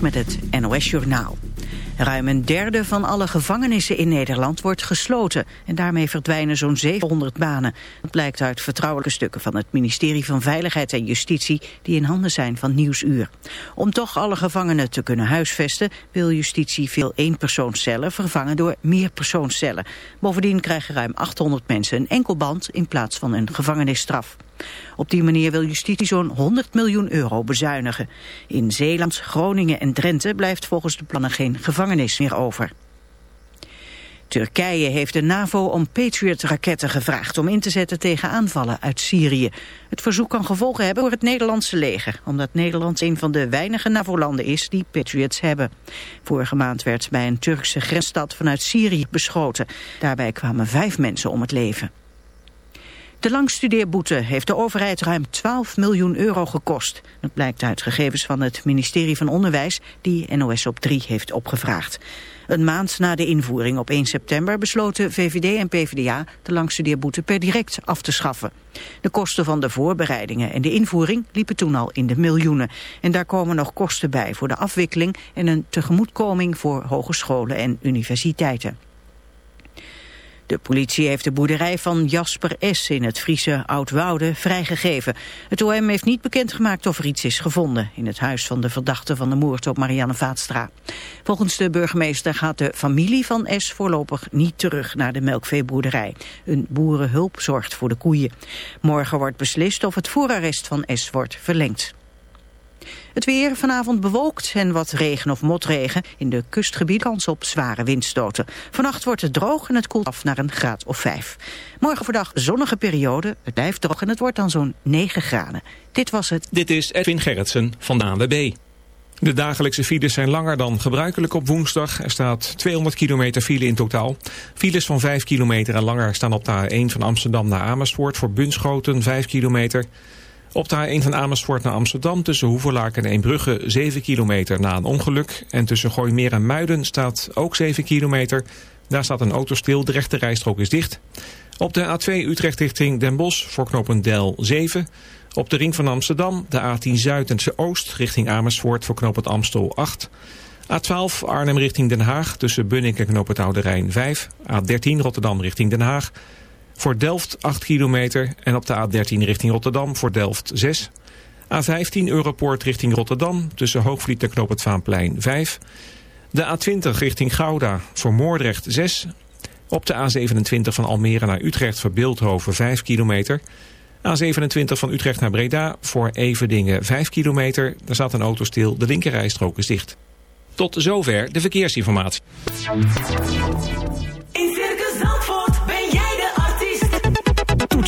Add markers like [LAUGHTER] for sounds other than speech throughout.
Met het NOS Journaal. Ruim een derde van alle gevangenissen in Nederland wordt gesloten. En daarmee verdwijnen zo'n 700 banen. Dat blijkt uit vertrouwelijke stukken van het ministerie van Veiligheid en Justitie... die in handen zijn van Nieuwsuur. Om toch alle gevangenen te kunnen huisvesten... wil justitie veel eenpersoonscellen vervangen door meerpersoonscellen. Bovendien krijgen ruim 800 mensen een enkelband in plaats van een gevangenisstraf. Op die manier wil justitie zo'n 100 miljoen euro bezuinigen. In Zeeland, Groningen en Drenthe blijft volgens de plannen geen gevangenis meer over. Turkije heeft de NAVO om Patriot-raketten gevraagd om in te zetten tegen aanvallen uit Syrië. Het verzoek kan gevolgen hebben voor het Nederlandse leger, omdat Nederland een van de weinige NAVO-landen is die Patriots hebben. Vorige maand werd bij een Turkse grensstad vanuit Syrië beschoten. Daarbij kwamen vijf mensen om het leven. De langstudeerboete heeft de overheid ruim 12 miljoen euro gekost. Dat blijkt uit gegevens van het ministerie van Onderwijs die NOS op 3 heeft opgevraagd. Een maand na de invoering op 1 september besloten VVD en PvdA de langstudeerboete per direct af te schaffen. De kosten van de voorbereidingen en de invoering liepen toen al in de miljoenen. En daar komen nog kosten bij voor de afwikkeling en een tegemoetkoming voor hogescholen en universiteiten. De politie heeft de boerderij van Jasper S. in het Friese Oudwoude vrijgegeven. Het OM heeft niet bekendgemaakt of er iets is gevonden... in het huis van de verdachte van de moord op Marianne Vaatstra. Volgens de burgemeester gaat de familie van S. voorlopig niet terug naar de melkveeboerderij. Een boerenhulp zorgt voor de koeien. Morgen wordt beslist of het voorarrest van S. wordt verlengd. Het weer vanavond bewolkt en wat regen of motregen. In de kustgebied kans op zware windstoten. Vannacht wordt het droog en het koelt af naar een graad of 5. Morgen voordag zonnige periode. Het blijft droog en het wordt dan zo'n 9 graden. Dit was het. Dit is Edwin Gerritsen van de ANWB. De dagelijkse files zijn langer dan gebruikelijk op woensdag. Er staat 200 kilometer file in totaal. Files van 5 kilometer en langer staan op de A1 van Amsterdam naar Amersfoort... voor Bunschoten 5 kilometer... Op de A1 van Amersfoort naar Amsterdam tussen Hoeverlaak en Eembrugge 7 kilometer na een ongeluk. En tussen Gooimeer en Muiden staat ook 7 kilometer. Daar staat een auto stil, de rechte rijstrook is dicht. Op de A2 Utrecht richting Den Bosch voor knooppunt Del 7. Op de ring van Amsterdam de A10 Zuid en Oost richting Amersfoort voor knooppunt Amstel 8. A12 Arnhem richting Den Haag tussen Bunnik en knooppunt Oude Rijn 5. A13 Rotterdam richting Den Haag. Voor Delft 8 kilometer en op de A13 richting Rotterdam voor Delft 6. A15 Europoort richting Rotterdam tussen Hoogvliet en Knoop het Vaanplein 5. De A20 richting Gouda voor Moordrecht 6. Op de A27 van Almere naar Utrecht voor Beeldhoven 5 kilometer. A27 van Utrecht naar Breda voor Everdingen 5 kilometer. Daar staat een auto stil, de linkerrijstrook is dicht. Tot zover de verkeersinformatie.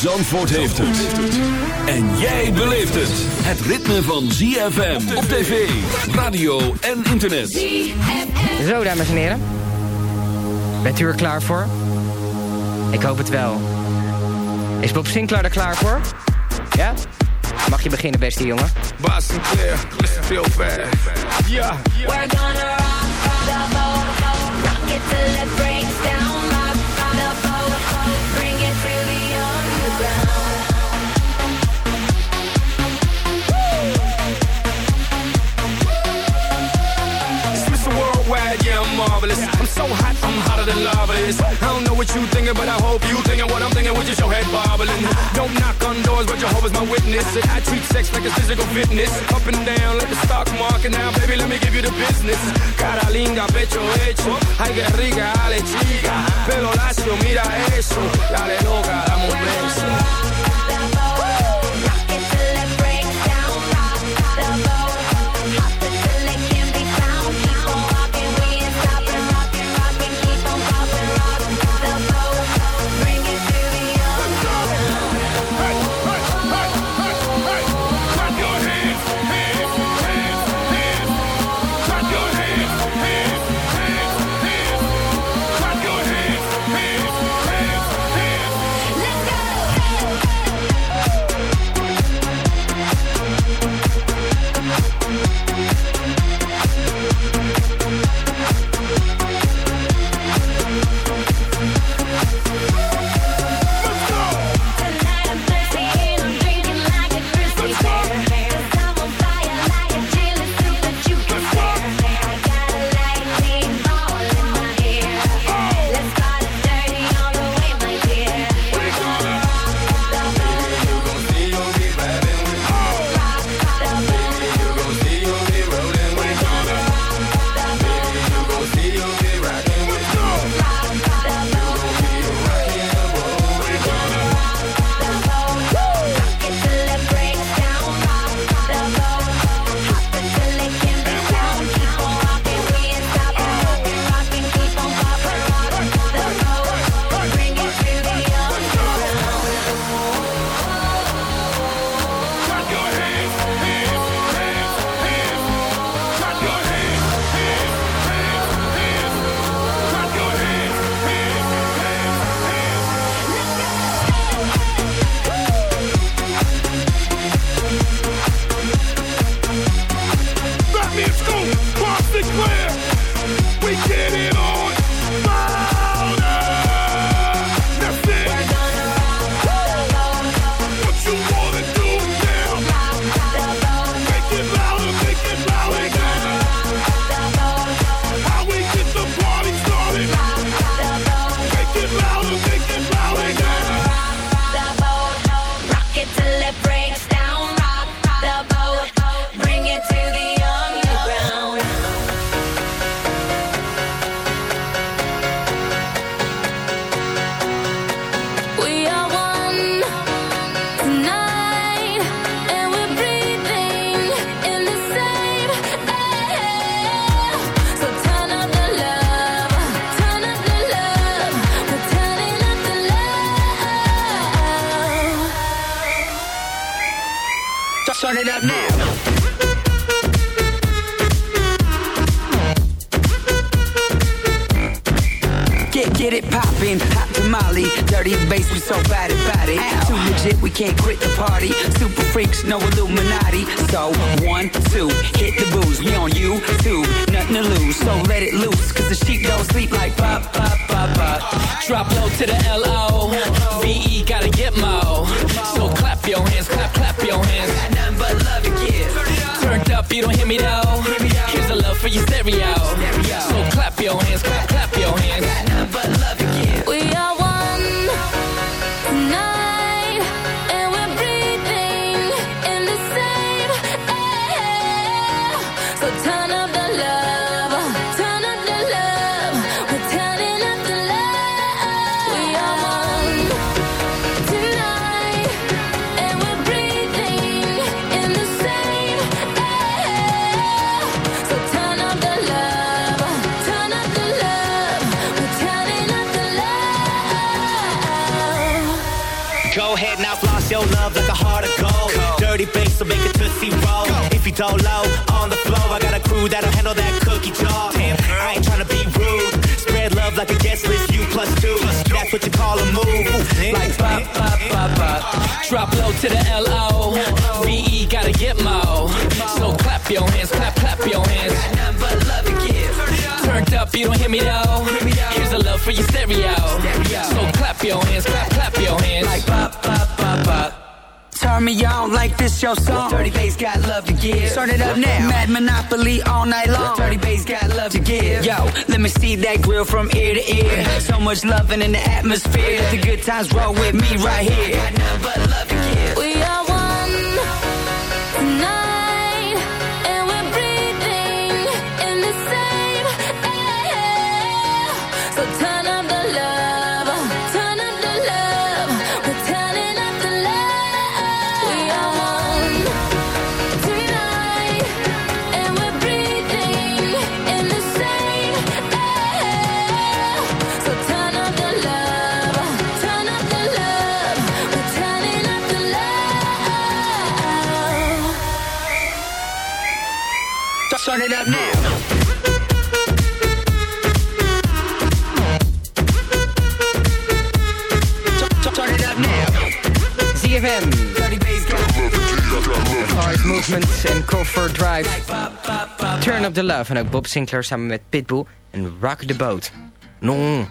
Zandvoort heeft het. En jij beleeft het. Het ritme van ZFM op tv, radio en internet. Zo, dames en heren. Bent u er klaar voor? Ik hoop het wel. Is Bob Sinclair er klaar voor? Ja? Mag je beginnen, beste jongen? Bas Sinclair, listen real fast. Yeah. We're gonna rock the boat, rock it till it breaks lava is. I don't know what you thinking, but I hope you thinking what I'm thinking with your head bobbling. Don't knock on doors, but Jehovah's my witness. I treat sex like it's physical fitness. Up and down like the stock market now, baby, let me give you the business. Cara linda, pecho hecho. Ay, que rica, dale chica. Pelo lacio, mira eso. Dale loca, dame un beso. Floss your love like a heart of gold. Dirty bass, so make it tootsie roll. If you don't low on the floor, I got a crew that'll handle that cookie jar. Damn, I ain't tryna be rude. Spread love like a guest list, you plus two. That's what you call a move. Like pop, pop, pop, pop. Drop low to the L-O. V-E gotta get mo. So clap your hands, clap, clap your hands. Got love to give. Turned up, you don't hear me though. Here's the love for your stereo. So clap your hands, clap, Turn me on like this your song. Dirty bass got love to give. Start it up now. Mad Monopoly all night long. Dirty bass got love to give. Yo, let me see that grill from ear to ear. So much loving in the atmosphere. Let the good times roll with me right here. Got nothing but love to give. We ZFM. Hard Movement en Drive. Turn Up The Love. En ook Bob Sinclair samen met Pitbull. En Rock the Boat. Non.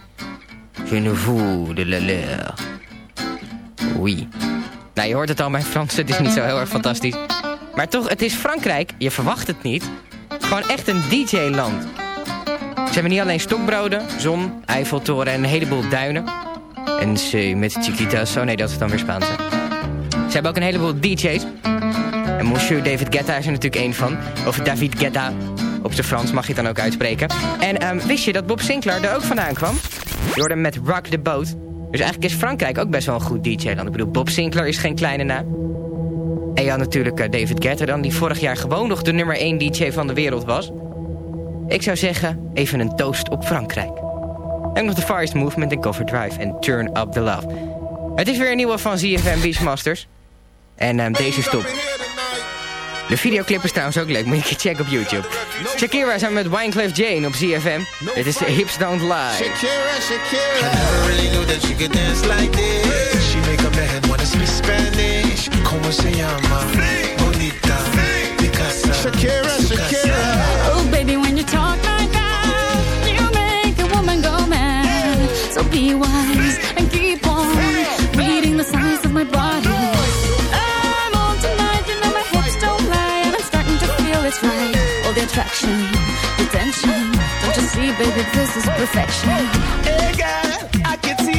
Je ne vous de la l'air. Oui. Nou, je hoort het al, mijn Frans, het is niet zo heel erg fantastisch. Maar toch, het is Frankrijk. Je verwacht het niet. Gewoon echt een DJ-land. Ze hebben niet alleen stokbroden, zon, Eiffeltoren en een heleboel duinen. En ze met chiquitas. Oh nee, dat is dan weer Spaans. Ze hebben ook een heleboel DJ's. En Monsieur David Guetta is er natuurlijk één van. Of David Guetta. Op zijn Frans mag je het dan ook uitspreken. En ehm, wist je dat Bob Sinclair er ook vandaan kwam? Hoorde hem met Rock the Boat. Dus eigenlijk is Frankrijk ook best wel een goed DJ dan. Ik bedoel, Bob Sinclair is geen kleine naam. Had natuurlijk eh, David Guetta dan, die vorig jaar gewoon nog de nummer 1 DJ van de wereld was. Ik zou zeggen, even een toast op Frankrijk. En nog de Far East Movement en Cover Drive en Turn Up The Love. Het is weer een nieuwe van ZFM Beachmasters. En ehm, deze stop. De videoclip is trouwens ook leuk, moet je checken op YouTube. Shakira samen met Wineclef Jane op ZFM. Dit is Hips Don't Lie. Shakira, Shakira. I never really knew that she could dance like this. She make a man wanna speak Spanish. Como se llama? Bonita. Picasa. Shakira, Shakira. Oh, baby, when you talk like that, you make a woman go mad. So be wise and keep on reading the signs of my body. I'm on tonight, you know my hips don't lie, and I'm starting to feel it's right. All the attraction, the tension. Don't you see, baby, this is perfection. Hey girl, I can see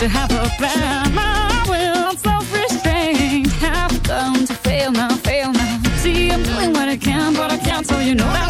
to have a plan. My will, self-restraint, have come to fail now, fail now. See, I'm doing what I can, but I can't, so you know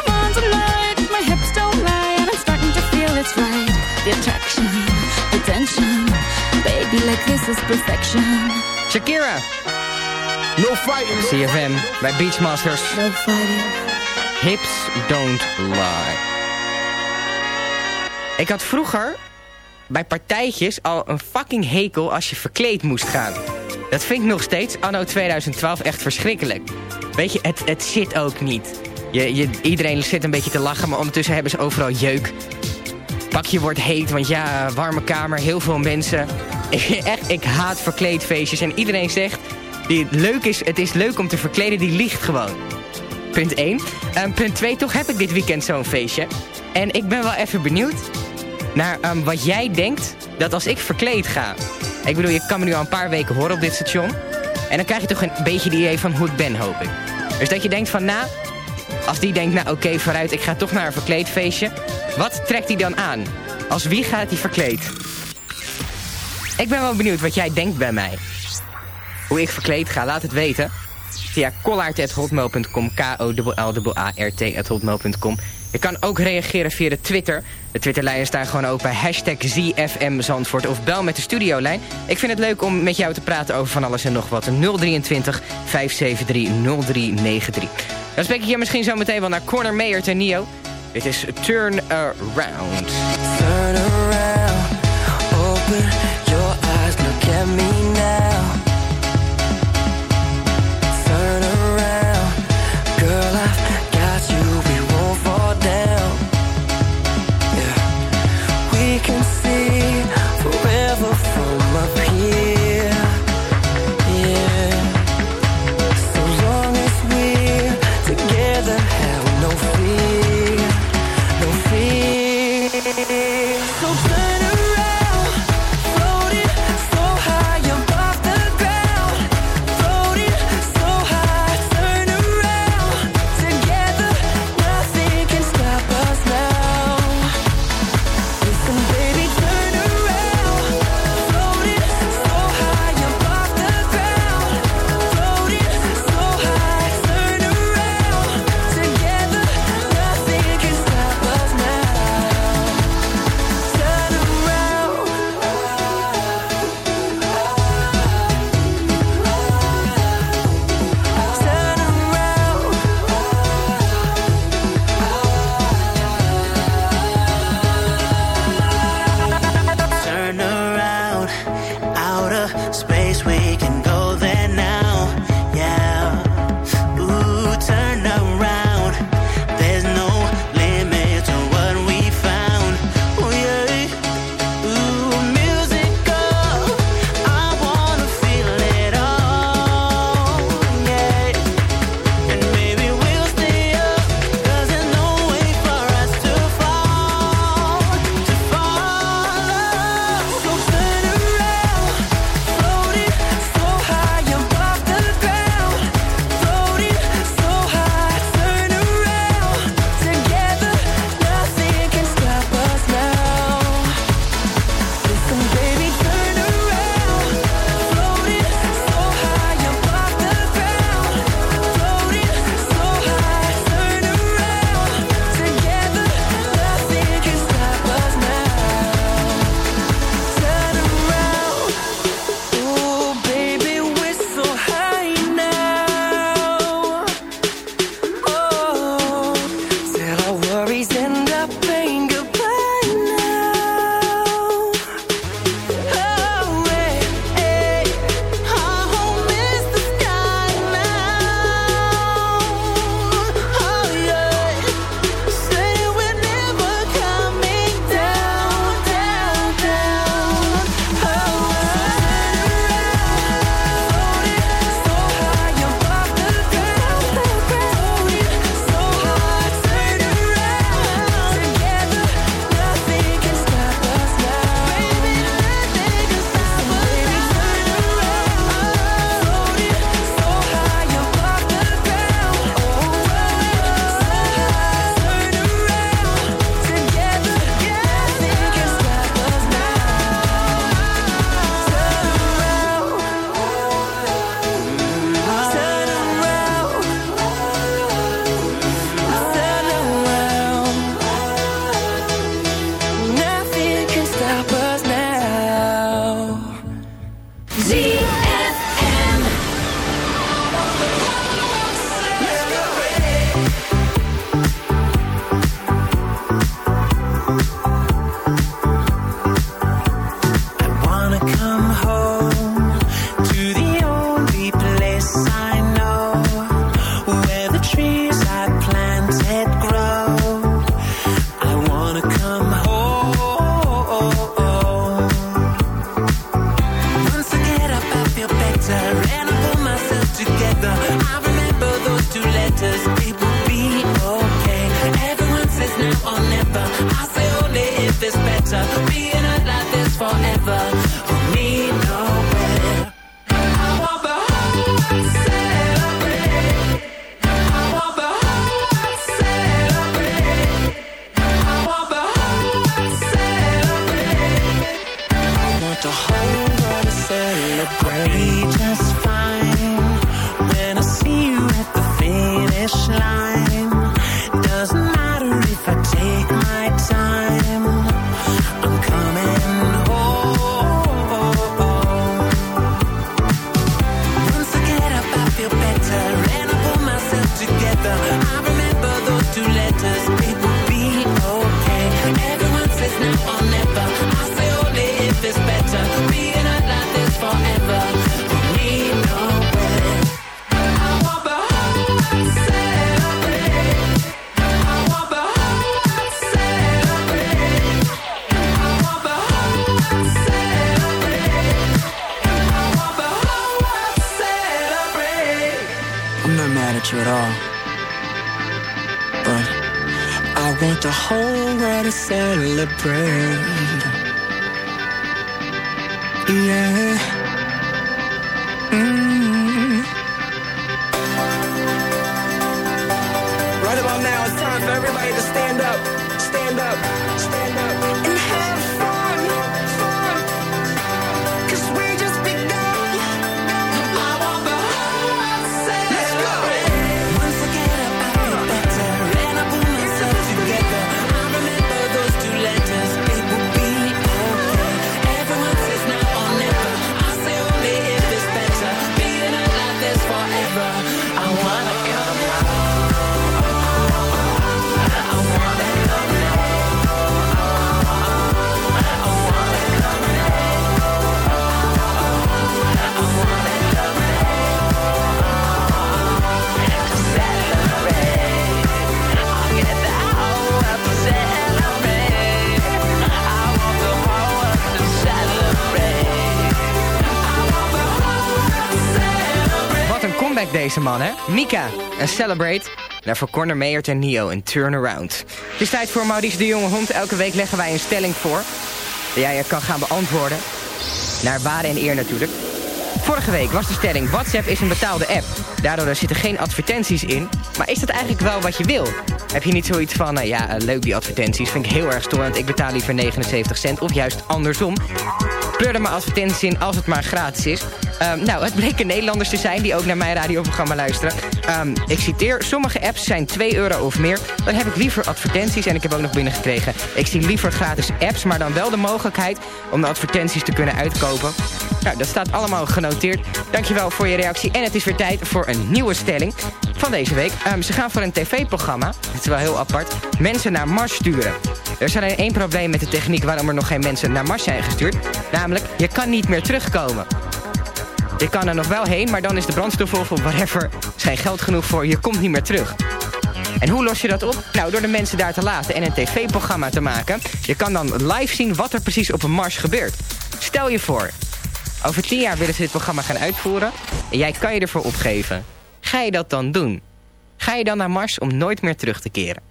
The attraction, the tension. Baby, like this is perfection. Shakira. No fighting. CFM bij Beachmasters. No fighting. Hips don't lie. Ik had vroeger bij partijtjes al een fucking hekel als je verkleed moest gaan. Dat vind ik nog steeds, anno 2012, echt verschrikkelijk. Weet je, het, het zit ook niet. Je, je, iedereen zit een beetje te lachen, maar ondertussen hebben ze overal jeuk. Pakje wordt heet, want ja, warme kamer, heel veel mensen. [LAUGHS] Echt, ik haat verkleedfeestjes. En iedereen zegt, het leuk is, het is leuk om te verkleden, die liegt gewoon. Punt 1. punt 2, toch heb ik dit weekend zo'n feestje. En ik ben wel even benieuwd naar ehm, wat jij denkt dat als ik verkleed ga. Ik bedoel, je kan me nu al een paar weken horen op dit station. En dan krijg je toch een beetje het idee van hoe ik ben, hoop ik. Dus dat je denkt van, nou, als die denkt, nou oké, vooruit, ik ga toch naar een verkleedfeestje. Wat trekt hij dan aan? Als wie gaat hij verkleed? Ik ben wel benieuwd wat jij denkt bij mij. Hoe ik verkleed ga, laat het weten. Via kollaart.hotmail.com, K-O-L-A-R-T.hotmail.com. Je kan ook reageren via de Twitter. De Twitterlijnen staan gewoon open hashtag ZFM Zandvoort of bel met de studiolijn. Ik vind het leuk om met jou te praten over van alles en nog wat. 023 573 0393. Dan spreek ik hier misschien zo meteen wel naar Corner Mayer ten Nio. Dit is Turn Around. Turn around, open your eyes, look at me Mika en Celebrate. Daarvoor Corner Meert en Nio en Turnaround. Het is tijd voor Maurice de Jonge Hond. Elke week leggen wij een stelling voor. Die jij kan gaan beantwoorden. Naar waarde en eer natuurlijk. Vorige week was de stelling, WhatsApp is een betaalde app. Daardoor zitten geen advertenties in. Maar is dat eigenlijk wel wat je wil? Heb je niet zoiets van, nou ja, eh, leuk die advertenties. Vind ik heel erg storend. Ik betaal liever 79 cent. Of juist andersom. Pleur er maar advertenties in als het maar gratis is. Ehm, nou, het bleken Nederlanders te zijn die ook naar mijn radioprogramma luisteren. Ehm, ik citeer, sommige apps zijn 2 euro of meer. Dan heb ik liever advertenties en ik heb ook nog binnengekregen. Ik zie liever gratis apps, maar dan wel de mogelijkheid om de advertenties te kunnen uitkopen. Nou, dat staat allemaal genoteerd. Dankjewel voor je reactie. En het is weer tijd voor een nieuwe stelling van deze week. Ehm, ze gaan voor een tv-programma, het is wel heel apart, mensen naar Mars sturen. Er is alleen één probleem met de techniek waarom er nog geen mensen naar Mars zijn gestuurd. Namelijk, je kan niet meer terugkomen. Je kan er nog wel heen, maar dan is de brandstof of whatever... geen geld genoeg voor, je komt niet meer terug. En hoe los je dat op? Nou, door de mensen daar te laten en een tv-programma te maken. Je kan dan live zien wat er precies op een Mars gebeurt. Stel je voor, over tien jaar willen ze dit programma gaan uitvoeren... en jij kan je ervoor opgeven. Ga je dat dan doen? Ga je dan naar Mars om nooit meer terug te keren?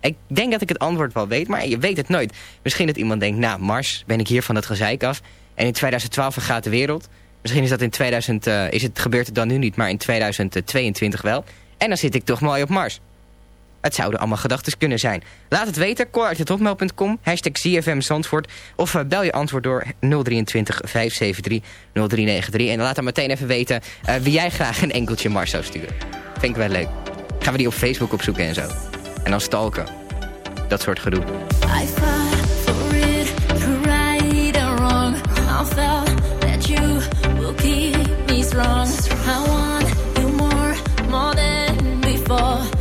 Ik denk dat ik het antwoord wel weet, maar je weet het nooit. Misschien dat iemand denkt, nou, Mars, ben ik hier van het gezeik af... en in 2012 vergaat de wereld... Misschien is dat in 2000, eh, is het, gebeurt het dan nu niet, maar in 2022 wel. En dan zit ik toch mooi op Mars. Het zouden allemaal gedachten kunnen zijn. Laat het weten, call.hotmail.com, hashtag ZFM Zandvoort... of eh, bel je antwoord door 023 573 0393. En laat dan meteen even weten eh, wie jij graag een enkeltje Mars zou sturen. Vind ik wel leuk. Gaan we die op Facebook opzoeken en zo. En dan stalken. Dat soort gedoe. I strong. I want you more, more than before.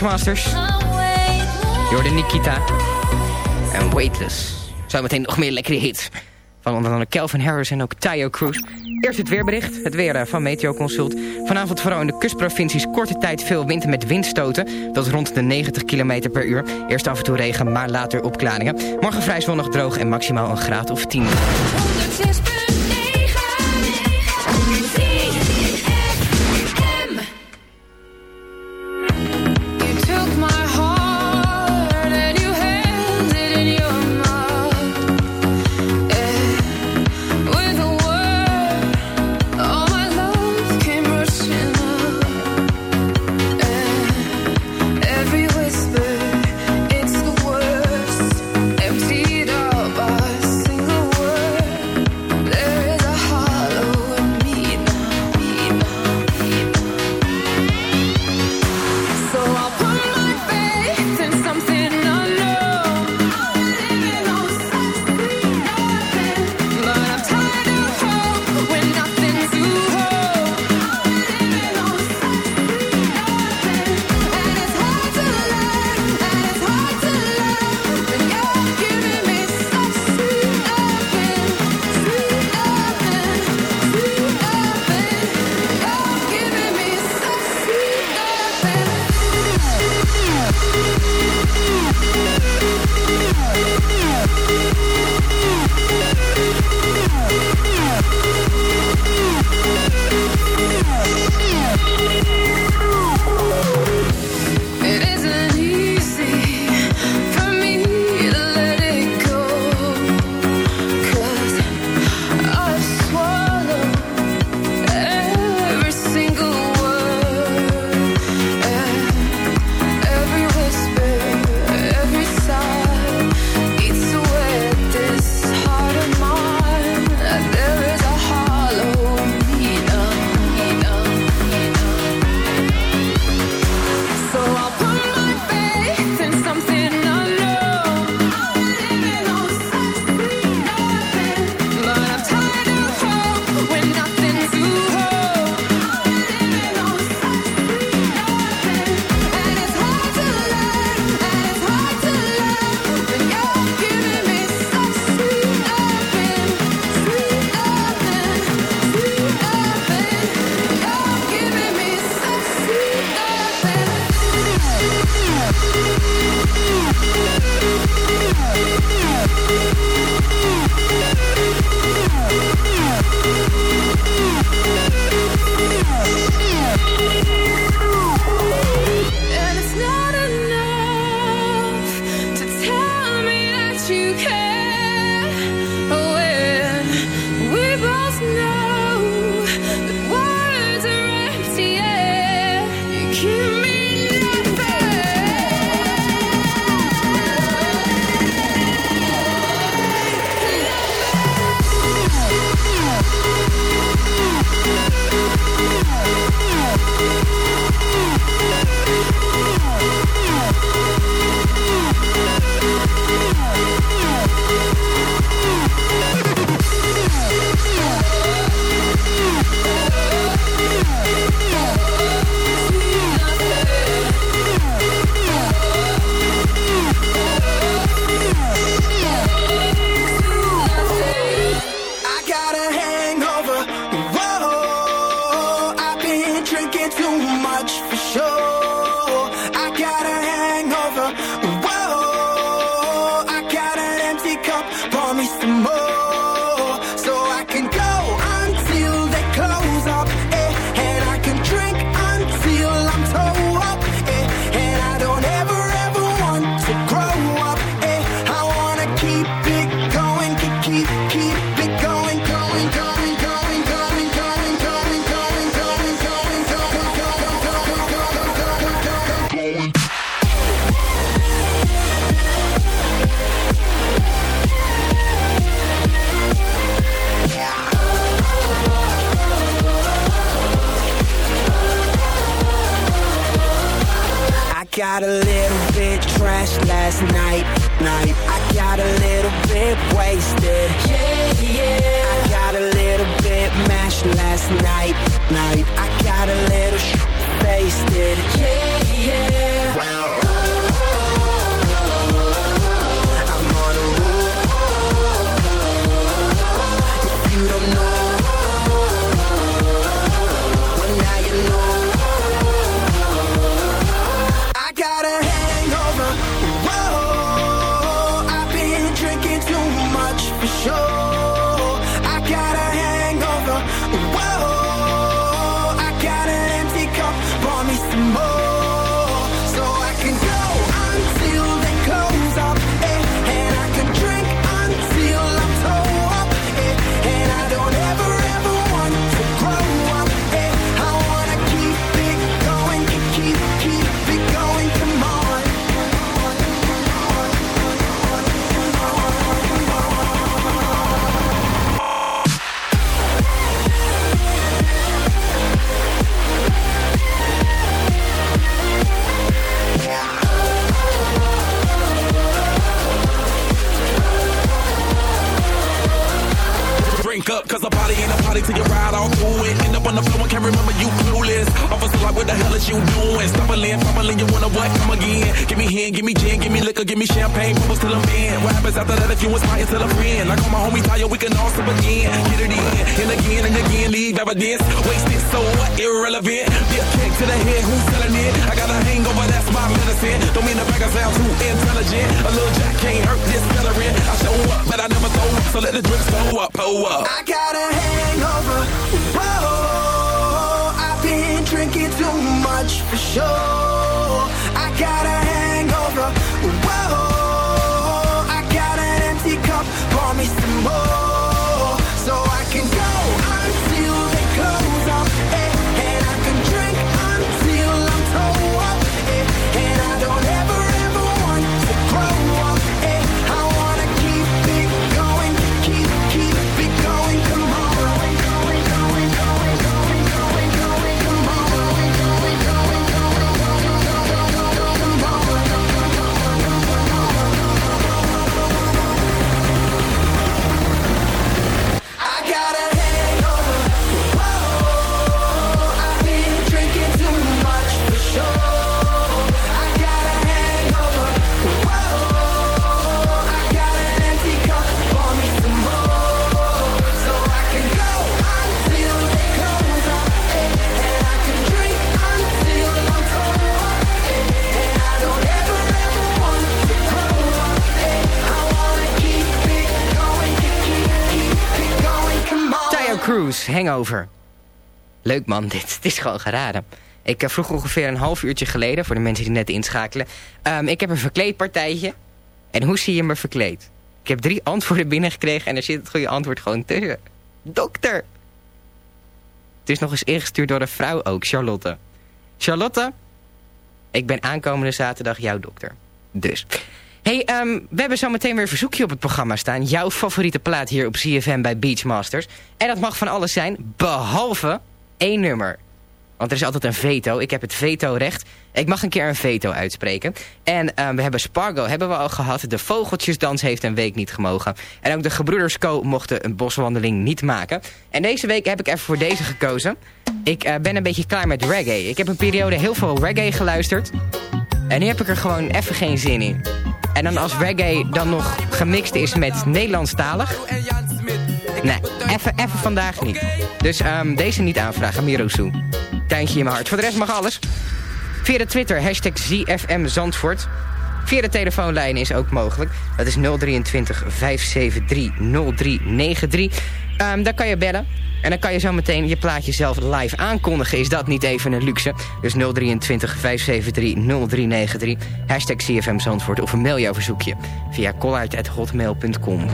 Masters. Jordan Nikita. En Weightless. Zometeen nog meer lekkere hits. Van onder andere Calvin Harris en ook Tayo Cruz. Eerst het weerbericht, het weer eh, van Meteo Consult. Vanavond vooral in de kustprovincies korte tijd veel wind met windstoten. Dat is rond de 90 km per uur. Eerst af en toe regen, maar later opklaringen. Morgen vrij zonnig droog en maximaal een graad of 10. Hangover. Leuk man, [LAUGHS] dit. Het is gewoon geraden. Ik eh, vroeg ongeveer een half uurtje geleden, voor de mensen die net inschakelen. ehm, ik heb een verkleedpartijtje. En hoe zie je me verkleed? Ik heb drie antwoorden [LAUGHS] binnengekregen en er zit het goede antwoord gewoon tussen. Dokter! Het is nog eens ingestuurd door een vrouw ook, Charlotte. Charlotte, ik ben aankomende zaterdag jouw dokter. Dus. Hey, ehm, we hebben zo meteen weer een verzoekje op het programma staan. Jouw favoriete plaat hier op CFM bij Beachmasters. En dat mag van alles zijn, behalve één nummer. Want er is altijd een veto. Ik heb het veto-recht. Ik mag een keer een veto uitspreken. En ehm, we hebben Spargo hebben we al gehad. De Vogeltjesdans heeft een week niet gemogen. En ook de Gebroeders Co. mochten een boswandeling niet maken. En deze week heb ik even voor deze gekozen. Ik eh, ben een beetje klaar met reggae. Ik heb een periode heel veel reggae geluisterd. En nu heb ik er gewoon even geen zin in. En dan als reggae dan nog gemixt is met Nederlandstalig. Nee, even, even vandaag niet. Dus ehm, deze niet aanvragen, Mirosu. Tuintje in mijn hart. Voor de rest mag alles. Via de Twitter, hashtag ZFM Zandvoort. Via de telefoonlijn is ook mogelijk. Dat is 023 573 0393. Ehm, daar kan je bellen. En dan kan je zo meteen je plaatje zelf live aankondigen. Is dat niet even een luxe? Dus 023 573 0393. Hashtag CFM Zandvoort. Of een mail jouw verzoekje. Via collard.hotmail.com.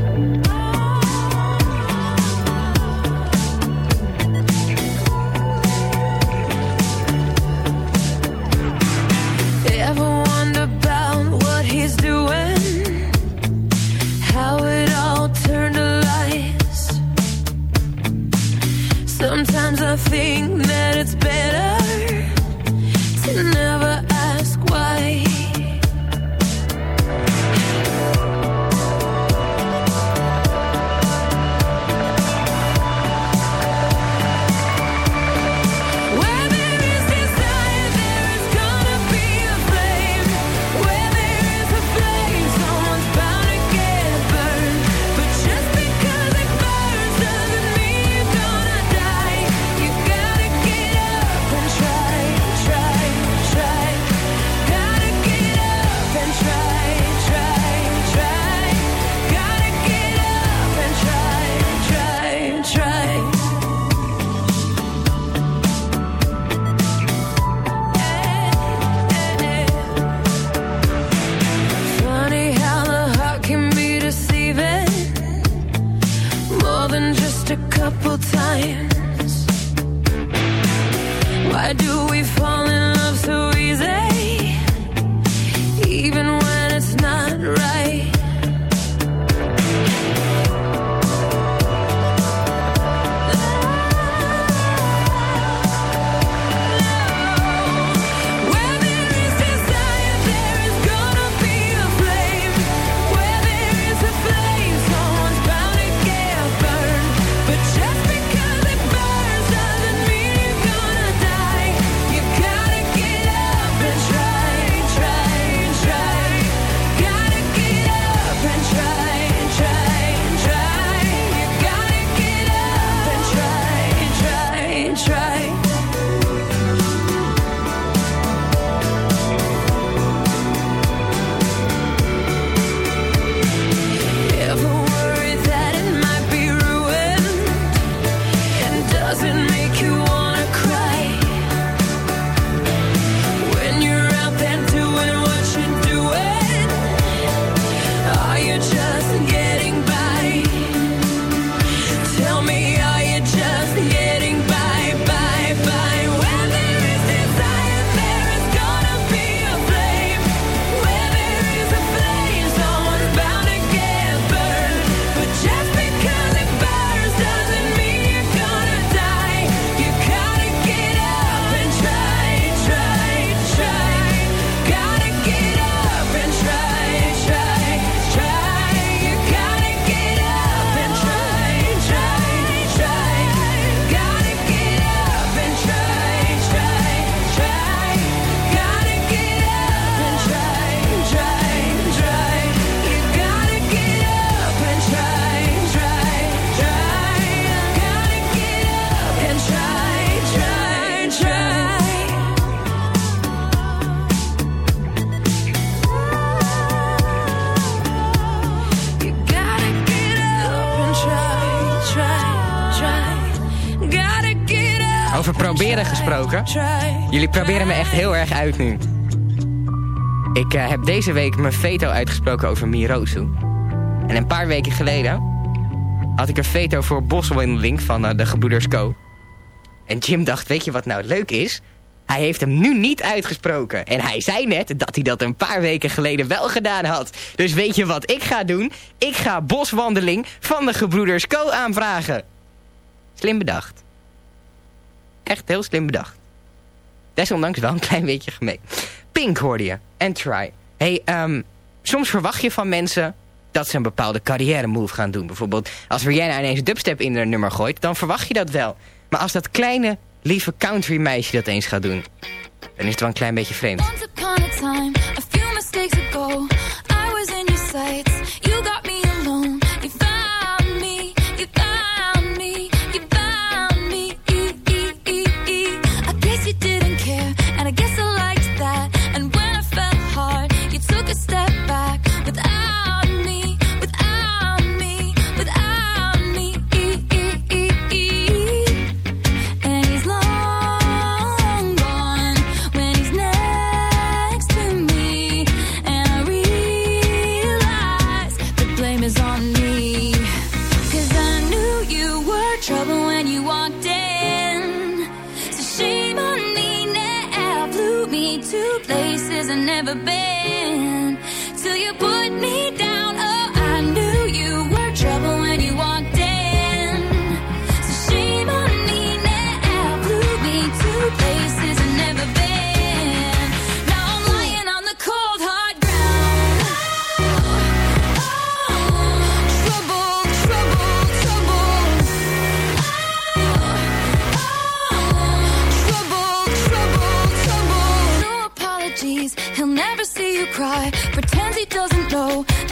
Gesproken. Jullie proberen me echt heel erg uit nu. Ik eh, heb deze week mijn veto uitgesproken over Mirozu. En een paar weken geleden had ik een veto voor boswandeling van eh, de Gebroeders Co. En Jim dacht, weet je wat nou leuk is? Hij heeft hem nu niet uitgesproken. En hij zei net dat hij dat een paar weken geleden wel gedaan had. Dus weet je wat ik ga doen? Ik ga Boswandeling van de Gebroeders Co aanvragen. Slim bedacht. Echt heel slim bedacht. Desondanks wel een klein beetje gemeen. Pink hoorde je. En Try. hey, ehm, soms verwacht je van mensen dat ze een bepaalde carrière move gaan doen. Bijvoorbeeld als Rihanna ineens dubstep in haar nummer gooit, dan verwacht je dat wel. Maar als dat kleine, lieve country meisje dat eens gaat doen, dan is het wel een klein beetje vreemd. never been. Till you put me down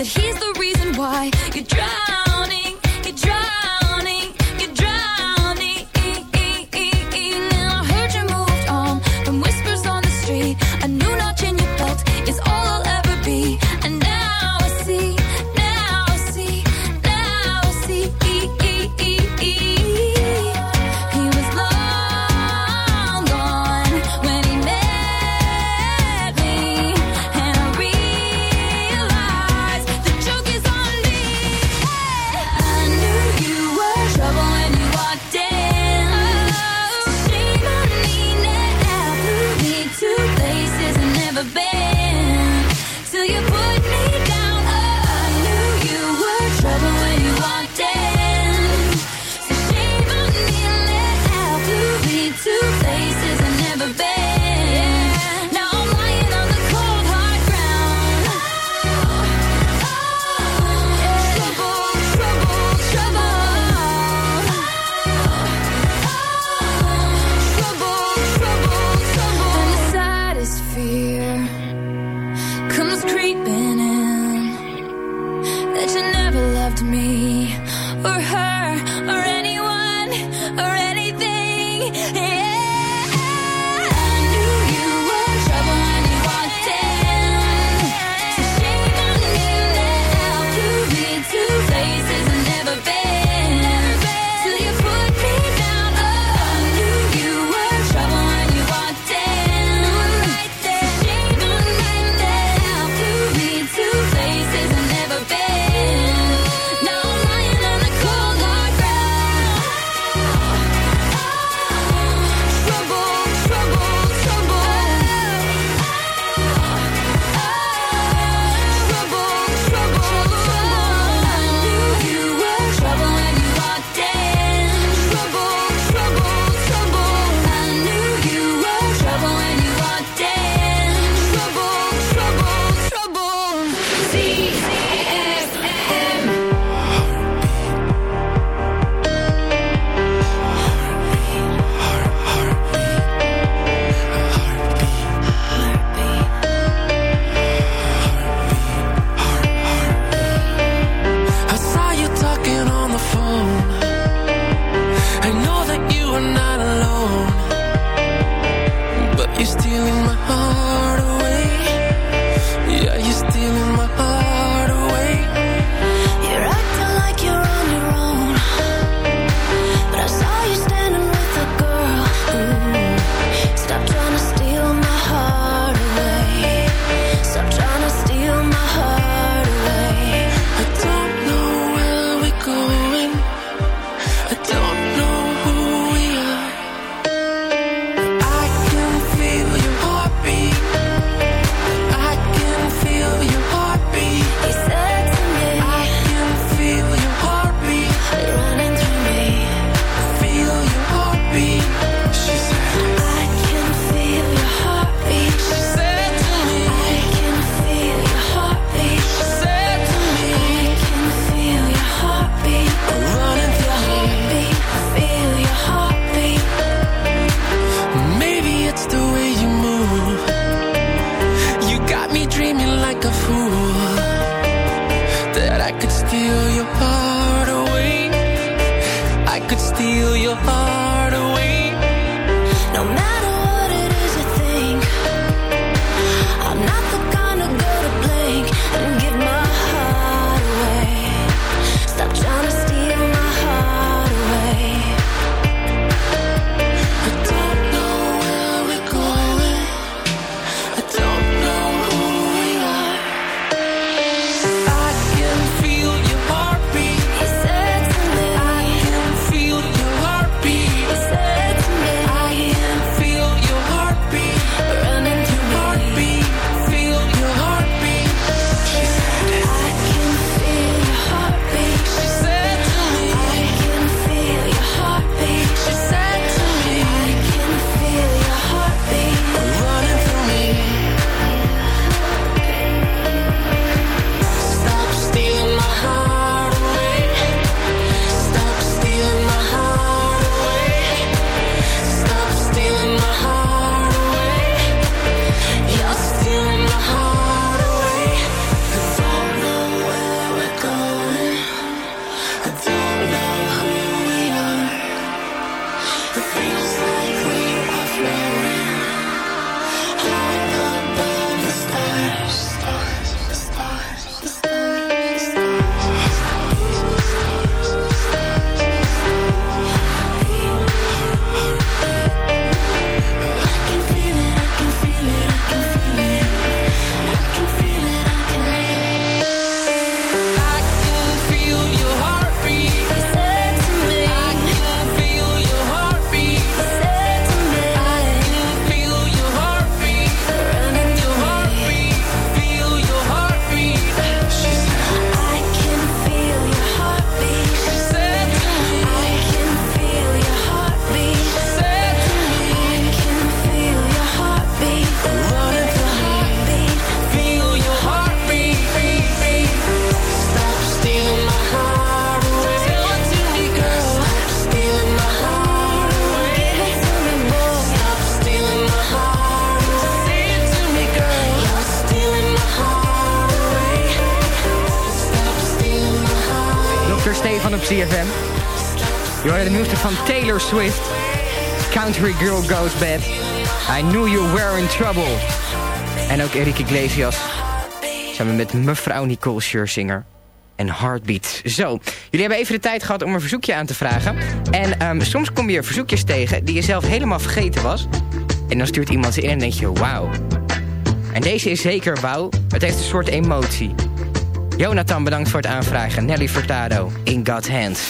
that he's the reason why you drive me or her. Swift. Country Girl Goes Bad. I Knew You Were In Trouble. En ook Enrique Iglesias. Samen met mevrouw Nicole Scherzinger. En Heartbeat. Zo, jullie hebben even de tijd gehad om een verzoekje aan te vragen. En ehm, soms kom je verzoekjes tegen die je zelf helemaal vergeten was. En dan stuurt iemand ze in en denk je, wauw. En deze is zeker wauw. Het heeft een soort emotie. Jonathan, bedankt voor het aanvragen. Nelly Furtado, In God's Hands.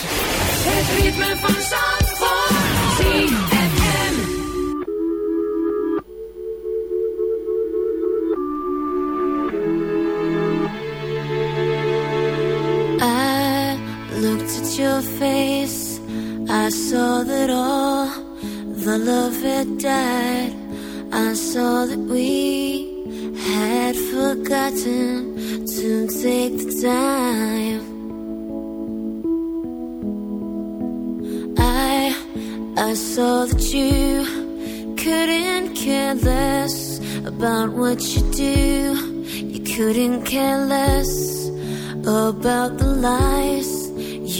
Forgotten to take the time. Saw that you couldn't care less about what you do. You couldn't care less about the lies.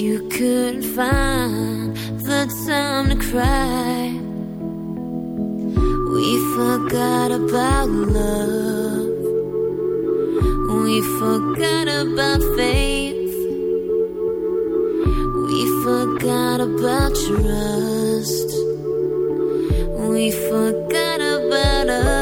You couldn't find the time to cry. We forgot about love. We forgot about faith. We forgot about trust. We forgot about us.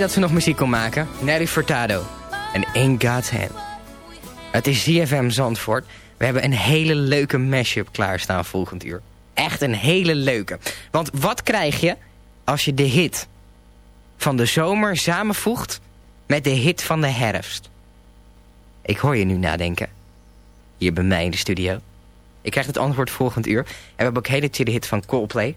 Dat ze nog muziek kon maken. Nelly Furtado. En In God's Hand. Het is ZFM Zandvoort. We hebben een hele leuke mashup klaarstaan volgend uur. Echt een hele leuke. Want wat krijg je als je de hit van de zomer samenvoegt met de hit van de herfst? Ik hoor je nu nadenken. Hier bij mij in de studio. Ik krijg het antwoord volgend uur. En we hebben ook hele chille hit van Coldplay.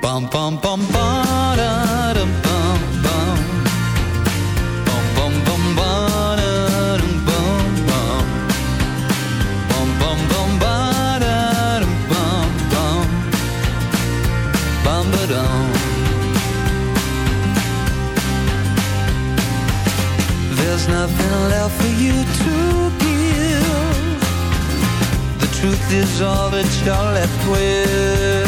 Pam pam pam pararam pam pam. Pam pam pam pararam pam pam. Pam pam pam pararam pam pam. Pam badam. There's nothing left for you to give. The truth is all that you're left with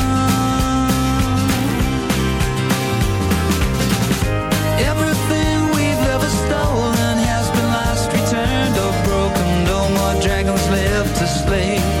Left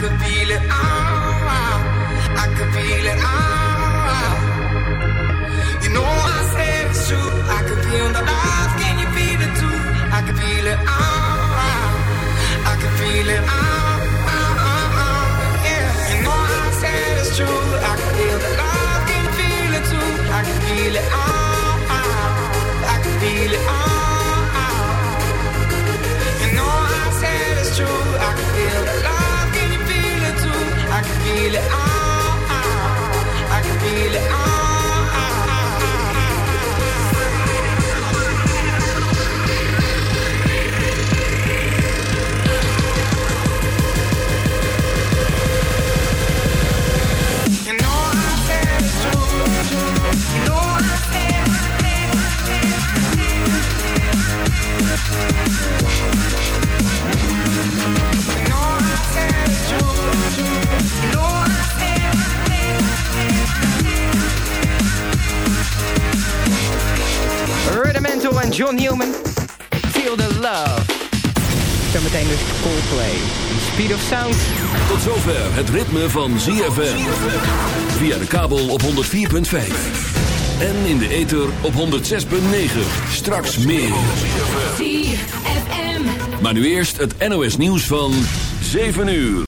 Could feel it all. I could feel it all. You know I said it's true. I could feel the love, can you feel it too? I could feel it all. I could feel it all. Yeah. You know I said it's true. I could feel the love, can you feel it too? I could feel it all. I could feel it all. You know I said it's true. I can feel the love. I can feel it all. I can feel it all. John Newman. Feel the love. Zometeen dus Coldplay. Speed of Sound. Tot zover het ritme van ZFM. Via de kabel op 104.5. En in de ether op 106.9. Straks meer. Maar nu eerst het NOS nieuws van 7 uur.